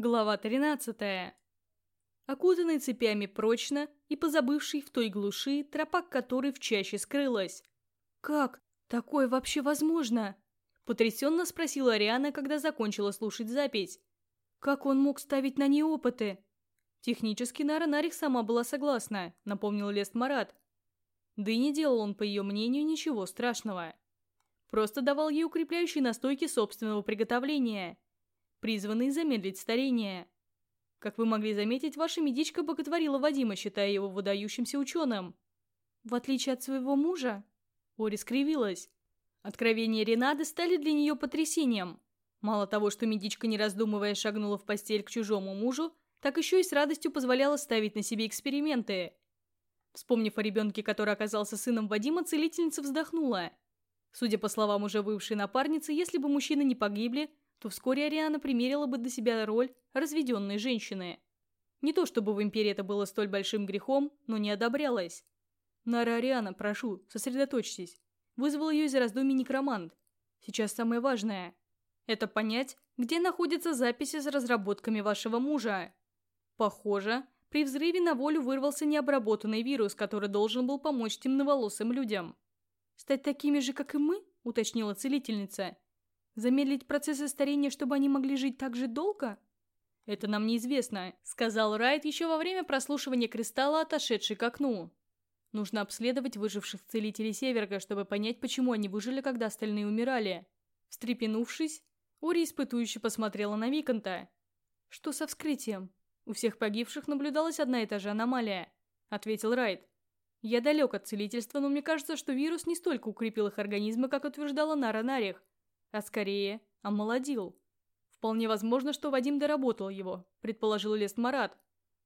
Глава 13. Окутанный цепями прочно и позабывший в той глуши, тропа которой в чаще скрылась. «Как? Такое вообще возможно?» Потрясенно спросила Ариана, когда закончила слушать запись. «Как он мог ставить на ней опыты?» Технически Нара Нарих сама была согласна, напомнил Лест Марат. Да и не делал он, по ее мнению, ничего страшного. Просто давал ей укрепляющие настойки собственного приготовления – призванный замедлить старение. Как вы могли заметить, ваша медичка боготворила Вадима, считая его выдающимся ученым. В отличие от своего мужа, Ори скривилась. Откровения Ренады стали для нее потрясением. Мало того, что медичка, не раздумывая, шагнула в постель к чужому мужу, так еще и с радостью позволяла ставить на себе эксперименты. Вспомнив о ребенке, который оказался сыном Вадима, целительница вздохнула. Судя по словам уже бывшей напарницы, если бы мужчины не погибли, то вскоре Ариана примерила бы до себя роль разведенной женщины. Не то чтобы в Империи это было столь большим грехом, но не одобрялось. «Нара Ариана, прошу, сосредоточьтесь». Вызвал ее из раздумий некромант. Сейчас самое важное. Это понять, где находятся записи с разработками вашего мужа. Похоже, при взрыве на волю вырвался необработанный вирус, который должен был помочь темноволосым людям. «Стать такими же, как и мы?» – уточнила целительница. Замедлить процессы старения, чтобы они могли жить так же долго? Это нам неизвестно, сказал Райт еще во время прослушивания кристалла, отошедший к окну. Нужно обследовать выживших целителей Северга, чтобы понять, почему они выжили, когда остальные умирали. Встрепенувшись, Ори испытующе посмотрела на Виконта. «Что со вскрытием? У всех погибших наблюдалась одна и та же аномалия», — ответил Райт. «Я далек от целительства, но мне кажется, что вирус не столько укрепил их организмы, как утверждала Нара Нарих а скорее омолодил. Вполне возможно, что Вадим доработал его, предположил Лест Марат,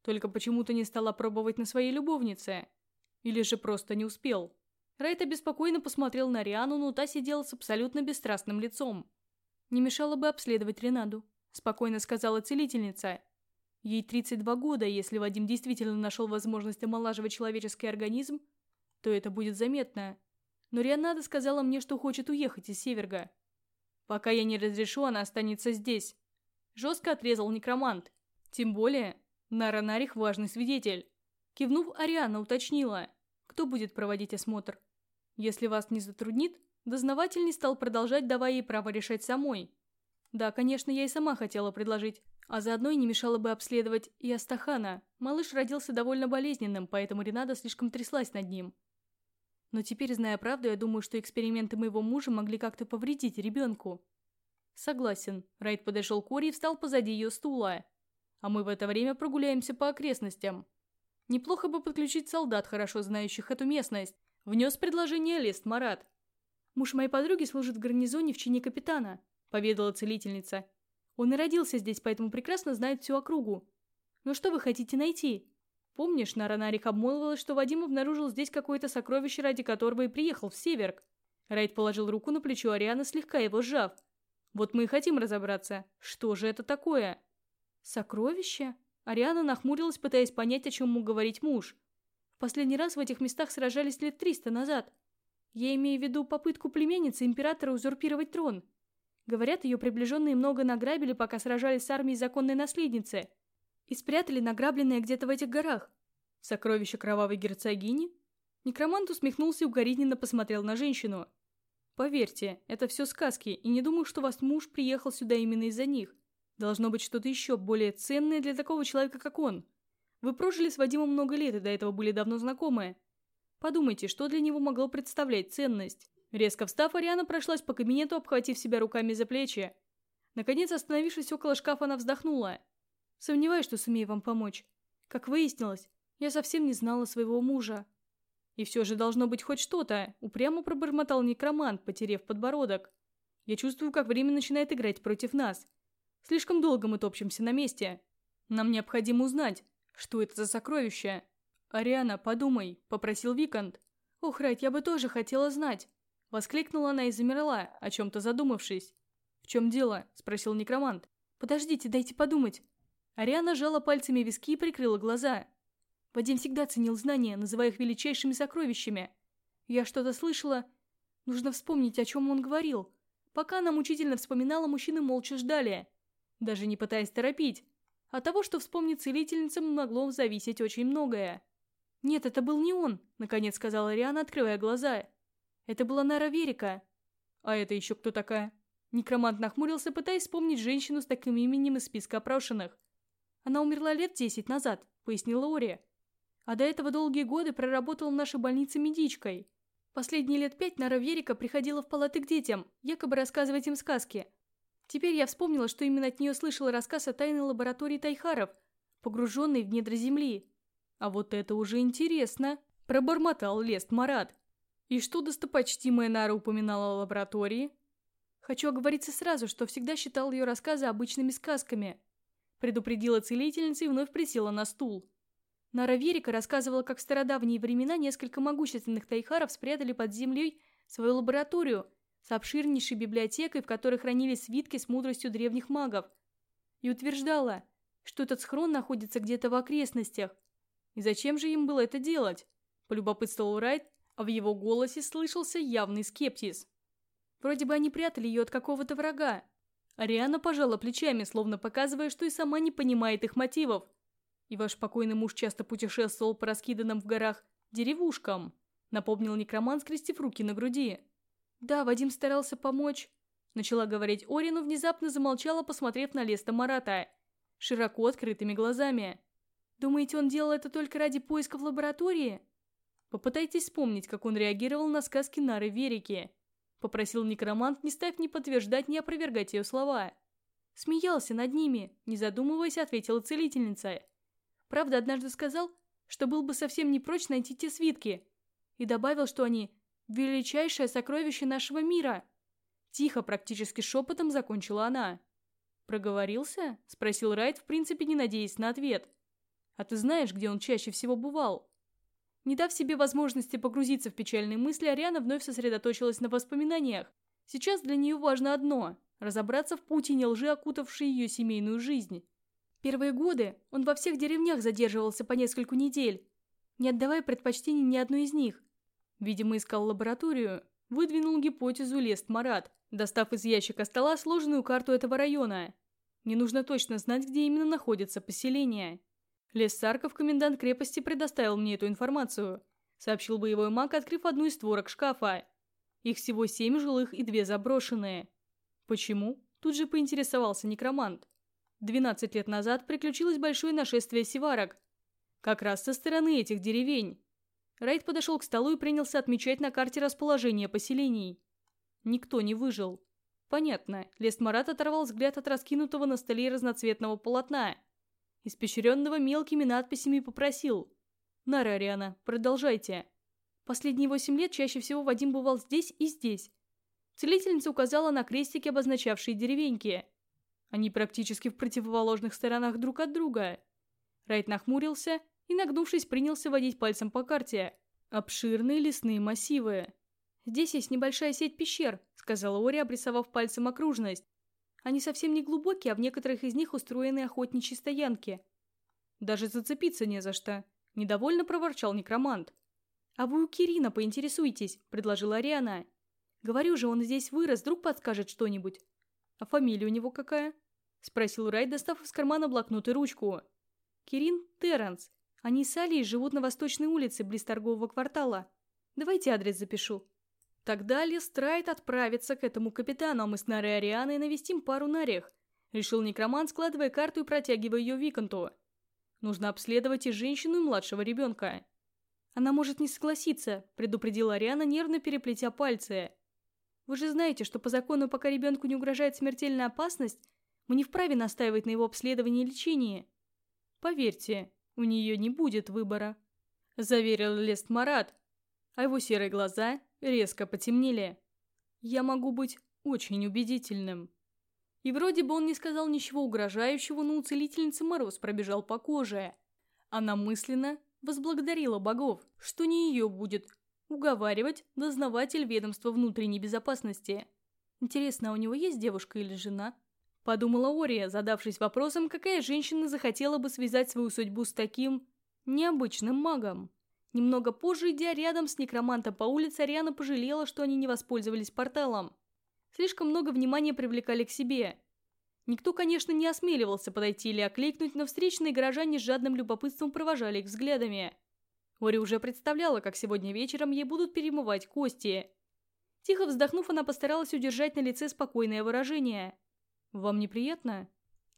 только почему-то не стал пробовать на своей любовнице. Или же просто не успел. Райт обеспокоенно посмотрел на Риану, но та сидела с абсолютно бесстрастным лицом. «Не мешало бы обследовать Ренаду», – спокойно сказала целительница. Ей 32 года, если Вадим действительно нашел возможность омолаживать человеческий организм, то это будет заметно. Но Рианада сказала мне, что хочет уехать из Северга. Пока я не разрешу, она останется здесь. Жестко отрезал некромант. Тем более, Наранарих важный свидетель. Кивнув, Ариана уточнила, кто будет проводить осмотр. Если вас не затруднит, дознаватель не стал продолжать, давая ей право решать самой. Да, конечно, я и сама хотела предложить, а заодно и не мешало бы обследовать и Астахана. Малыш родился довольно болезненным, поэтому Ренада слишком тряслась над ним. Но теперь, зная правду, я думаю, что эксперименты моего мужа могли как-то повредить ребенку. Согласен. Райт подошел к Ори и встал позади ее стула. А мы в это время прогуляемся по окрестностям. Неплохо бы подключить солдат, хорошо знающих эту местность. Внес предложение Лест Марат. Муж моей подруги служит в гарнизоне в чине капитана, поведала целительница. Он и родился здесь, поэтому прекрасно знает всю округу. Но что вы хотите найти? Помнишь, Наранарик обмолвилась, что Вадим обнаружил здесь какое-то сокровище, ради которого и приехал в Северк? Райт положил руку на плечо Арианы, слегка его сжав. Вот мы и хотим разобраться. Что же это такое? Сокровище? Ариана нахмурилась, пытаясь понять, о чем мог говорить муж. В последний раз в этих местах сражались лет триста назад. Я имею в виду попытку племенницы императора узурпировать трон. Говорят, ее приближенные много награбили, пока сражались с армией законной наследницы – и спрятали награбленное где-то в этих горах. Сокровище кровавой герцогини? Некромант усмехнулся и укоризненно посмотрел на женщину. Поверьте, это все сказки, и не думаю, что ваш муж приехал сюда именно из-за них. Должно быть что-то еще более ценное для такого человека, как он. Вы прожили с Вадимом много лет и до этого были давно знакомы. Подумайте, что для него могло представлять ценность. Резко встав, Ариана прошлась по кабинету, обхватив себя руками за плечи. Наконец, остановившись около шкафа, она вздохнула. Сомневаюсь, что сумею вам помочь. Как выяснилось, я совсем не знала своего мужа. И все же должно быть хоть что-то, упрямо пробормотал некромант, потерев подбородок. Я чувствую, как время начинает играть против нас. Слишком долго мы топчемся на месте. Нам необходимо узнать, что это за сокровище. «Ариана, подумай», — попросил Викант. «Ох, Райт, я бы тоже хотела знать». Воскликнула она и замерла, о чем-то задумавшись. «В чем дело?» — спросил некромант. «Подождите, дайте подумать». Ариана жала пальцами виски и прикрыла глаза. Вадим всегда ценил знания, называя их величайшими сокровищами. Я что-то слышала. Нужно вспомнить, о чем он говорил. Пока она мучительно вспоминала, мужчины молча ждали. Даже не пытаясь торопить. От того, что вспомнит целительница, могло зависеть очень многое. «Нет, это был не он», — наконец сказала Риана, открывая глаза. «Это была Нара Верика». «А это еще кто такая?» Некромант нахмурился, пытаясь вспомнить женщину с таким именем из списка опрошенных. «Она умерла лет десять назад», — пояснила Ори. «А до этого долгие годы проработала в нашей больнице медичкой. Последние лет пять Нара Верика приходила в палаты к детям, якобы рассказывать им сказки. Теперь я вспомнила, что именно от нее слышала рассказ о тайной лаборатории Тайхаров, погруженной в недра земли. А вот это уже интересно, пробормотал Лест Марат. И что достопочтимая Нара упоминала о лаборатории? Хочу оговориться сразу, что всегда считал ее рассказы обычными сказками. Предупредила целительница и вновь присела на стул. Нара Верика рассказывала, как в стародавние времена несколько могущественных тайхаров спрятали под землей свою лабораторию – с обширнейшей библиотекой, в которой хранились свитки с мудростью древних магов, и утверждала, что этот схрон находится где-то в окрестностях. И зачем же им было это делать? Полюбопытствовал Райт, а в его голосе слышался явный скепсис. Вроде бы они прятали ее от какого-то врага. Ариана пожала плечами, словно показывая, что и сама не понимает их мотивов. И ваш покойный муж часто путешествовал по раскиданным в горах деревушкам, напомнил некроман, скрестив руки на груди. «Да, Вадим старался помочь», — начала говорить Ори, но внезапно замолчала, посмотрев на Леста Марата, широко открытыми глазами. «Думаете, он делал это только ради поиска в лаборатории?» «Попытайтесь вспомнить, как он реагировал на сказки Нары Верики», — попросил некромант, не став ни подтверждать, ни опровергать ее слова. «Смеялся над ними», — не задумываясь, ответила целительница. «Правда, однажды сказал, что был бы совсем не прочь найти те свитки, и добавил, что они величайшее сокровище нашего мира!» Тихо, практически шепотом закончила она. «Проговорился?» – спросил Райт, в принципе не надеясь на ответ. «А ты знаешь, где он чаще всего бывал?» Не дав себе возможности погрузиться в печальные мысли, Ариана вновь сосредоточилась на воспоминаниях. Сейчас для нее важно одно – разобраться в паутине лжи, окутавшей ее семейную жизнь. Первые годы он во всех деревнях задерживался по нескольку недель, не отдавая предпочтений ни одной из них. Видимо, искал лабораторию. Выдвинул гипотезу Лест Марат, достав из ящика стола сложенную карту этого района. Не нужно точно знать, где именно находится поселение. Лес Сарков, комендант крепости, предоставил мне эту информацию, сообщил боевой маг, открыв одну из створок шкафа. Их всего семь жилых и две заброшенные. Почему? Тут же поинтересовался некромант. Двенадцать лет назад приключилось большое нашествие севарок. Как раз со стороны этих деревень. Райт подошел к столу и принялся отмечать на карте расположение поселений. Никто не выжил. Понятно, Лестмарат оторвал взгляд от раскинутого на столе разноцветного полотна. Испещренного мелкими надписями попросил. «Нара Ариана, продолжайте». Последние восемь лет чаще всего Вадим бывал здесь и здесь. Целительница указала на крестики, обозначавшие деревеньки. Они практически в противоположных сторонах друг от друга. Райт нахмурился и, нагнувшись, принялся водить пальцем по карте. Обширные лесные массивы. «Здесь есть небольшая сеть пещер», — сказала Ори, обрисовав пальцем окружность. «Они совсем не глубокие, а в некоторых из них устроены охотничьи стоянки». «Даже зацепиться не за что», — недовольно проворчал некромант. «А вы у Кирина поинтересуйтесь», — предложила Ариана. «Говорю же, он здесь вырос, вдруг подскажет что-нибудь». «А фамилия у него какая?» — спросил Райт, достав из кармана блокнот и ручку. «Кирин Терренс. Они с Алией живут на Восточной улице, близ торгового квартала. Давайте адрес запишу». Тогда Лестрайт отправится к этому капитану, а мы с Нарой Арианой навестим пару нарех. Решил некромант, складывая карту и протягивая ее Виконту. Нужно обследовать и женщину, и младшего ребенка. Она может не согласиться, предупредила Ариана, нервно переплетя пальцы. Вы же знаете, что по закону, пока ребенку не угрожает смертельная опасность, мы не вправе настаивать на его обследовании и лечении. Поверьте, у нее не будет выбора», – заверил Лест Марат, а его серые глаза резко потемнели. «Я могу быть очень убедительным». И вроде бы он не сказал ничего угрожающего, но у целительницы мороз пробежал по коже. Она мысленно возблагодарила богов, что не ее будет уговаривать дознаватель ведомства внутренней безопасности. Интересно, а у него есть девушка или жена? Подумала Ория, задавшись вопросом, какая женщина захотела бы связать свою судьбу с таким необычным магом. Немного позже, идя рядом с некромантом по улице, Ариана пожалела, что они не воспользовались порталом. Слишком много внимания привлекали к себе. Никто, конечно, не осмеливался подойти или окликнуть, но встречные горожане с жадным любопытством провожали их взглядами. Ори уже представляла, как сегодня вечером ей будут перемывать кости. Тихо вздохнув, она постаралась удержать на лице спокойное выражение. «Вам неприятно?»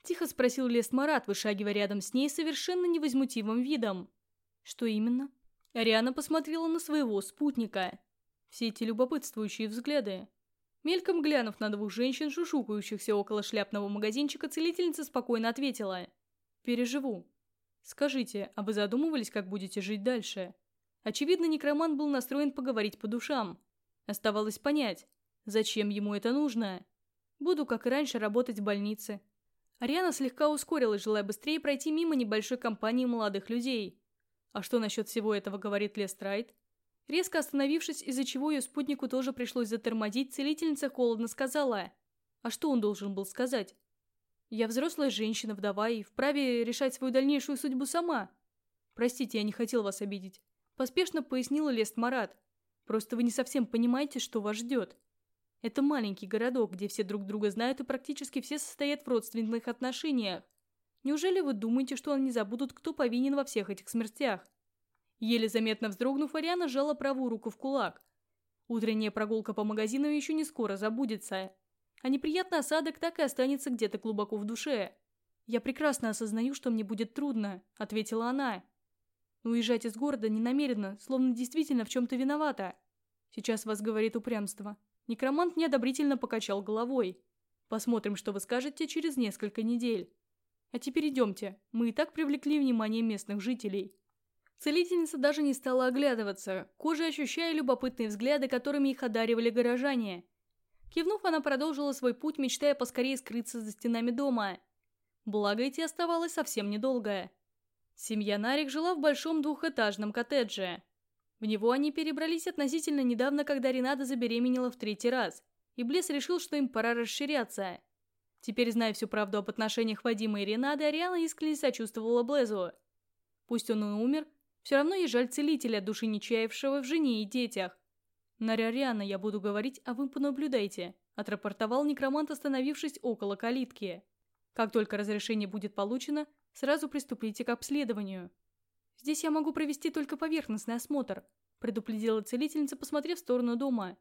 Тихо спросил Лест Марат, вышагивая рядом с ней совершенно невозмутимым видом. «Что именно?» Ариана посмотрела на своего спутника. Все эти любопытствующие взгляды. Мельком глянув на двух женщин, шушукающихся около шляпного магазинчика, целительница спокойно ответила. «Переживу. Скажите, а вы задумывались, как будете жить дальше?» Очевидно, некроман был настроен поговорить по душам. Оставалось понять, зачем ему это нужно. Буду, как и раньше, работать в больнице. Ариана слегка ускорилась, желая быстрее пройти мимо небольшой компании молодых людей. А что насчет всего этого говорит Лестрайт? Резко остановившись, из-за чего ее спутнику тоже пришлось затормозить, целительница холодно сказала. А что он должен был сказать? «Я взрослая женщина, вдова, и вправе решать свою дальнейшую судьбу сама. Простите, я не хотел вас обидеть». Поспешно пояснила Лест Марат. «Просто вы не совсем понимаете, что вас ждет. Это маленький городок, где все друг друга знают и практически все состоят в родственных отношениях. Неужели вы думаете, что они забудут, кто повинен во всех этих смертях? Еле заметно вздрогнув, Ариана сжала правую руку в кулак. Утренняя прогулка по магазину еще не скоро забудется. А неприятный осадок так и останется где-то глубоко в душе. «Я прекрасно осознаю, что мне будет трудно», — ответила она. «Уезжать из города не намеренно, словно действительно в чем-то виновата. Сейчас вас говорит упрямство». Некромант неодобрительно покачал головой. «Посмотрим, что вы скажете через несколько недель. А теперь идемте, мы и так привлекли внимание местных жителей». Целительница даже не стала оглядываться, кожей ощущая любопытные взгляды, которыми их одаривали горожане. Кивнув, она продолжила свой путь, мечтая поскорее скрыться за стенами дома. Благо, идти оставалось совсем недолго. Семья Нарик жила в большом двухэтажном коттедже. В него они перебрались относительно недавно, когда Ренада забеременела в третий раз, и Блесс решил, что им пора расширяться. Теперь, зная всю правду об отношениях Вадима и Ренады, Ариана искренне сочувствовала Блезу. Пусть он и умер, все равно ей жаль целителя, души не чаявшего в жене и детях. «Наряриана, я буду говорить, а вы понаблюдайте», – отрапортовал некромант, остановившись около калитки. «Как только разрешение будет получено, сразу приступите к обследованию». «Здесь я могу провести только поверхностный осмотр», – предупредила целительница, посмотрев в сторону дома.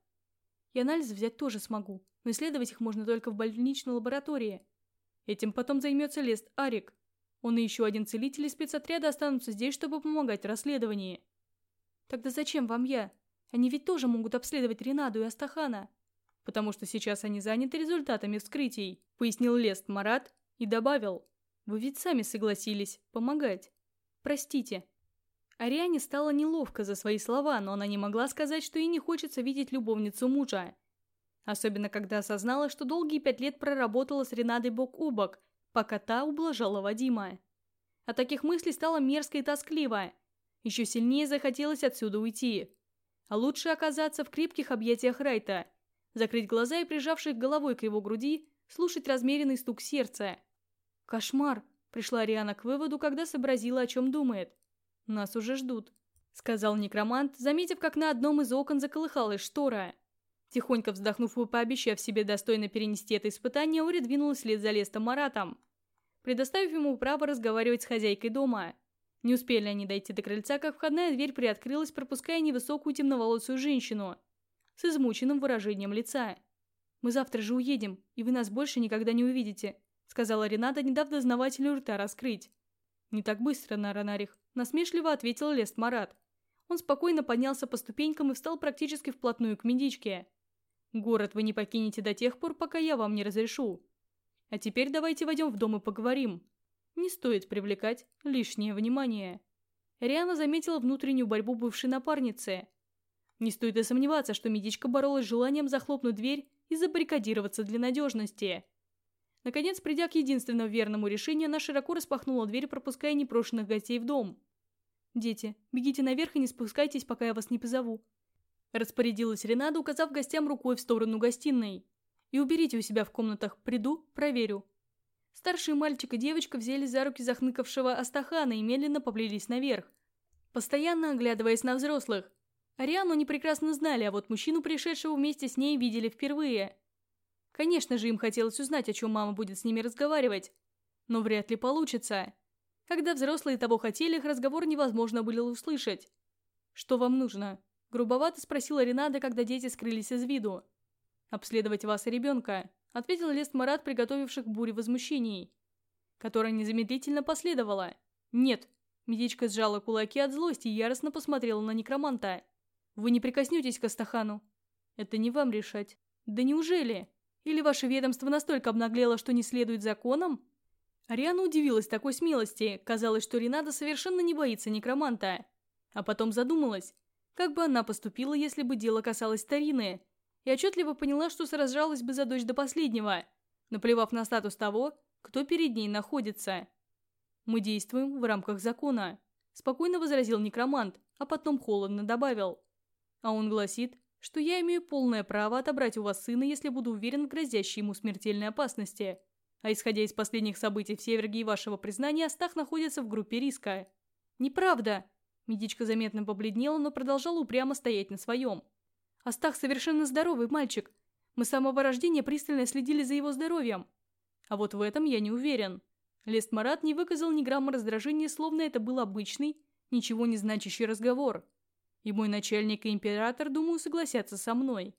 «И анализы взять тоже смогу, но исследовать их можно только в больничной лаборатории. Этим потом займется Лест Арик. Он и еще один целитель из спецотряда останутся здесь, чтобы помогать в расследовании. Тогда зачем вам я? Они ведь тоже могут обследовать Ренаду и Астахана. Потому что сейчас они заняты результатами вскрытий, пояснил Лест Марат и добавил. Вы ведь сами согласились помогать. Простите. Ариане стало неловко за свои слова, но она не могла сказать, что ей не хочется видеть любовницу мужа. Особенно, когда осознала, что долгие пять лет проработала с Ренадой бок о бок – пока та ублажала Вадима. От таких мыслей стало мерзко и тоскливо. Еще сильнее захотелось отсюда уйти. А лучше оказаться в крепких объятиях Райта, закрыть глаза и, прижавшись головой к его груди, слушать размеренный стук сердца. «Кошмар!» – пришла Риана к выводу, когда сообразила, о чем думает. «Нас уже ждут», – сказал некромант, заметив, как на одном из окон заколыхалась штора. Тихонько вздохнув и пообещав себе достойно перенести это испытание, Ори двинулась вслед за Лестом Маратом, предоставив ему право разговаривать с хозяйкой дома. Не успели они дойти до крыльца, как входная дверь приоткрылась, пропуская невысокую темноволосую женщину с измученным выражением лица. «Мы завтра же уедем, и вы нас больше никогда не увидите», сказала Рената, не дав дознавателю рта раскрыть. «Не так быстро, Наранарих», насмешливо ответил Лест Марат. Он спокойно поднялся по ступенькам и встал практически вплотную к медичке. Город вы не покинете до тех пор, пока я вам не разрешу. А теперь давайте войдем в дом и поговорим. Не стоит привлекать лишнее внимание. Риана заметила внутреннюю борьбу бывшей напарницы. Не стоит и сомневаться, что медичка боролась с желанием захлопнуть дверь и забаррикадироваться для надежности. Наконец, придя к единственному верному решению, она широко распахнула дверь, пропуская непрошенных гостей в дом. «Дети, бегите наверх и не спускайтесь, пока я вас не позову. Распорядилась Ренада, указав гостям рукой в сторону гостиной. «И уберите у себя в комнатах. Приду, проверю». Старший мальчик и девочка взяли за руки захныкавшего Астахана и медленно поплелись наверх, постоянно оглядываясь на взрослых. Ариану они прекрасно знали, а вот мужчину, пришедшего вместе с ней, видели впервые. Конечно же, им хотелось узнать, о чем мама будет с ними разговаривать. Но вряд ли получится. Когда взрослые того хотели, их разговор невозможно было услышать. «Что вам нужно?» – грубовато спросила Ренада, когда дети скрылись из виду. «Обследовать вас и ребенка», – ответил Лест Марат, приготовивших буре возмущений, которая незамедлительно последовала. «Нет!» – медичка сжала кулаки от злости и яростно посмотрела на некроманта. «Вы не прикоснетесь к Астахану. Это не вам решать. Да неужели? Или ваше ведомство настолько обнаглело, что не следует законам?» Ариана удивилась такой смелости, казалось, что Ренада совершенно не боится некроманта. А потом задумалась, как бы она поступила, если бы дело касалось Тарины, и отчетливо поняла, что сражалась бы за дочь до последнего, наплевав на статус того, кто перед ней находится. «Мы действуем в рамках закона», – спокойно возразил некромант, а потом холодно добавил. А он гласит, что я имею полное право отобрать у вас сына, если буду уверен в грозящей ему смертельной опасности. А исходя из последних событий в Северге и вашего признания, Астах находится в группе риска. Неправда. Медичка заметно побледнела, но продолжала упрямо стоять на своем. Астах совершенно здоровый мальчик. Мы с самого рождения пристально следили за его здоровьем. А вот в этом я не уверен. Лест Марат не выказал ни грамма раздражения, словно это был обычный, ничего не значащий разговор. И мой начальник и император, думаю, согласятся со мной.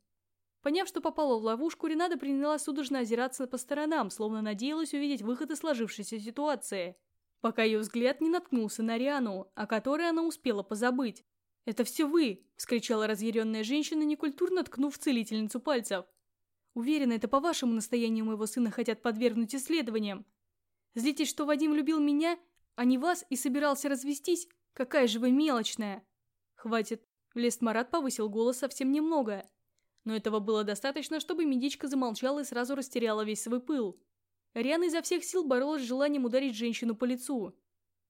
Поняв, что попала в ловушку, Ренада принялась судорожно озираться по сторонам, словно надеялась увидеть выход из сложившейся ситуации, пока ее взгляд не наткнулся на Риану, о которой она успела позабыть. «Это все вы!» – вскричала разъяренная женщина, некультурно ткнув целительницу пальцев. «Уверена, это по вашему настоянию моего сына хотят подвергнуть исследованиям. Злитесь, что Вадим любил меня, а не вас, и собирался развестись? Какая же вы мелочная!» «Хватит!» – Лест Марат повысил голос совсем немного – но этого было достаточно, чтобы медичка замолчала и сразу растеряла весь свой пыл. Риана изо всех сил боролась с желанием ударить женщину по лицу.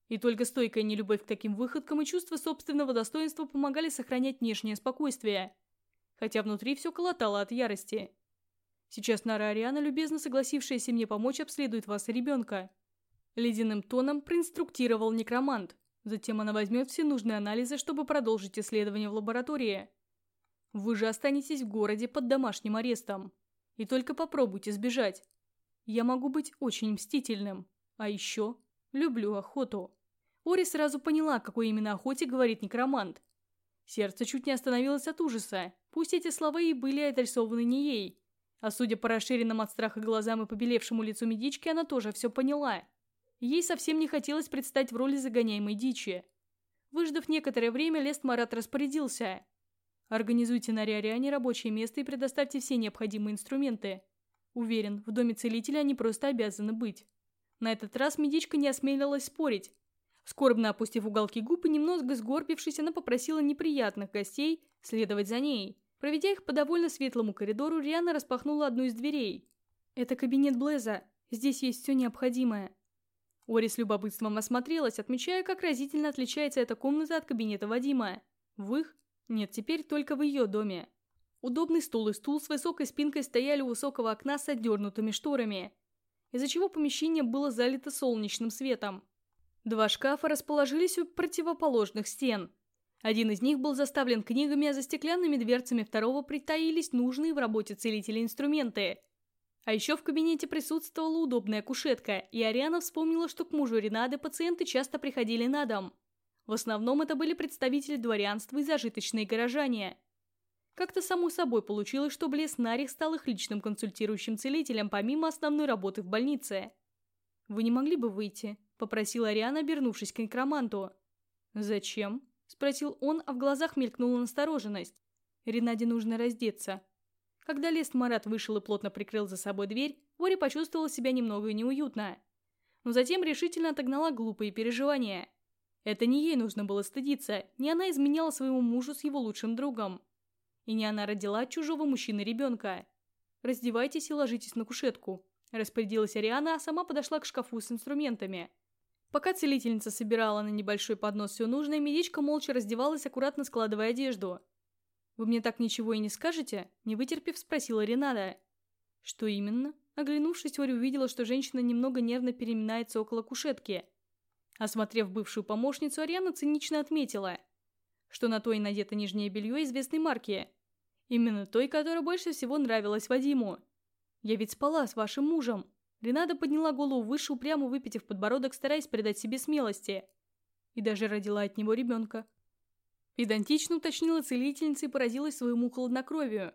И только стойкая нелюбовь к таким выходкам и чувство собственного достоинства помогали сохранять внешнее спокойствие. Хотя внутри все колотало от ярости. Сейчас Нара Ариана, любезно согласившаяся мне помочь, обследует вас и ребенка. Ледяным тоном проинструктировал некромант. Затем она возьмет все нужные анализы, чтобы продолжить исследование в лаборатории. Вы же останетесь в городе под домашним арестом. И только попробуйте сбежать. Я могу быть очень мстительным. А еще люблю охоту. Ори сразу поняла, какой именно охоте говорит некромант. Сердце чуть не остановилось от ужаса. Пусть эти слова и были адресованы не ей. А судя по расширенным от страха глазам и побелевшему лицу медички, она тоже все поняла. Ей совсем не хотелось предстать в роли загоняемой дичи. Выждав некоторое время, Лест Марат распорядился. Организуйте на Риариане рабочее место и предоставьте все необходимые инструменты. Уверен, в доме целителя они просто обязаны быть. На этот раз медичка не осмелилась спорить. Скорбно опустив уголки губ и немного сгорбившись, она попросила неприятных гостей следовать за ней. Проведя их по довольно светлому коридору, Риана распахнула одну из дверей. «Это кабинет Блеза. Здесь есть все необходимое». Ори с любопытством осмотрелась, отмечая, как разительно отличается эта комната от кабинета Вадима. В их нет, теперь только в ее доме. Удобный стул и стул с высокой спинкой стояли у высокого окна с отдернутыми шторами, из-за чего помещение было залито солнечным светом. Два шкафа расположились у противоположных стен. Один из них был заставлен книгами, а за стеклянными дверцами второго притаились нужные в работе целителя инструменты. А еще в кабинете присутствовала удобная кушетка, и Ариана вспомнила, что к мужу Ренады пациенты часто приходили на дом – в основном это были представители дворянства и зажиточные горожане. Как-то само собой получилось, что Блес Нарих стал их личным консультирующим целителем помимо основной работы в больнице. «Вы не могли бы выйти?» – попросила Ариана, обернувшись к некроманту. «Зачем?» – спросил он, а в глазах мелькнула настороженность. «Ренаде нужно раздеться». Когда Лест Марат вышел и плотно прикрыл за собой дверь, Вори почувствовала себя немного неуютно. Но затем решительно отогнала глупые переживания – это не ей нужно было стыдиться, не она изменяла своему мужу с его лучшим другом. И не она родила от чужого мужчины ребенка. «Раздевайтесь и ложитесь на кушетку», – распорядилась Ариана, а сама подошла к шкафу с инструментами. Пока целительница собирала на небольшой поднос все нужное, медичка молча раздевалась, аккуратно складывая одежду. «Вы мне так ничего и не скажете?» – не вытерпев, спросила Ренада. «Что именно?» Оглянувшись, Ори увидела, что женщина немного нервно переминается около кушетки – Осмотрев бывшую помощницу, Ариана цинично отметила, что на той надето нижнее белье известной марки. Именно той, которая больше всего нравилась Вадиму. Я ведь спала с вашим мужем. Ренада подняла голову выше, упрямо выпитив подбородок, стараясь придать себе смелости. И даже родила от него ребенка. Педантично уточнила целительница и поразилась своему холоднокровию.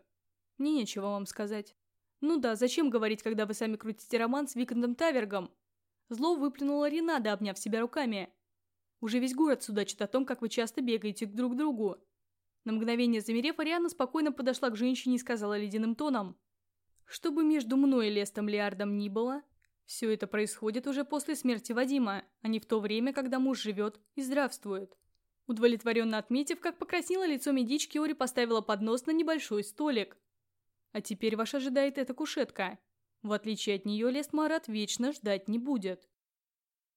Мне нечего вам сказать. Ну да, зачем говорить, когда вы сами крутите роман с Викондом Тавергом? Зло выплюнула Ренада, обняв себя руками. Уже весь город судачит о том, как вы часто бегаете друг к другу. На мгновение замерев, Ариана спокойно подошла к женщине и сказала ледяным тоном. Чтобы между мной и Лестом Лиардом ни было, все это происходит уже после смерти Вадима, а не в то время, когда муж живет и здравствует. Удовлетворенно отметив, как покраснело лицо медички, Ори поставила поднос на небольшой столик. А теперь вас ожидает эта кушетка. В отличие от нее, Лест Марат вечно ждать не будет.